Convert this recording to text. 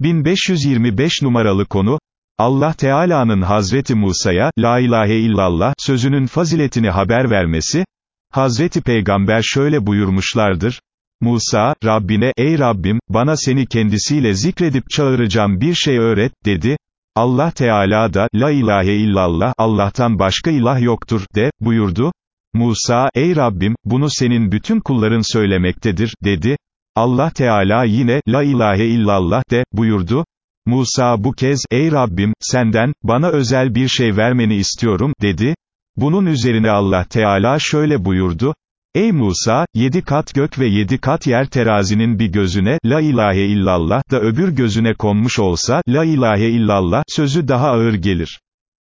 1525 numaralı konu, Allah Teala'nın Hazreti Musa'ya, La ilahe illallah, sözünün faziletini haber vermesi, Hazreti Peygamber şöyle buyurmuşlardır, Musa, Rabbine, ey Rabbim, bana seni kendisiyle zikredip çağıracağım bir şey öğret, dedi, Allah Teala da, La ilahe illallah, Allah'tan başka ilah yoktur, de, buyurdu, Musa, ey Rabbim, bunu senin bütün kulların söylemektedir, dedi, Allah Teala yine, La ilahe illallah, de, buyurdu, Musa bu kez, ey Rabbim, senden, bana özel bir şey vermeni istiyorum, dedi. Bunun üzerine Allah Teala şöyle buyurdu, Ey Musa, yedi kat gök ve yedi kat yer terazinin bir gözüne, la ilahe illallah, da öbür gözüne konmuş olsa, la ilahe illallah, sözü daha ağır gelir.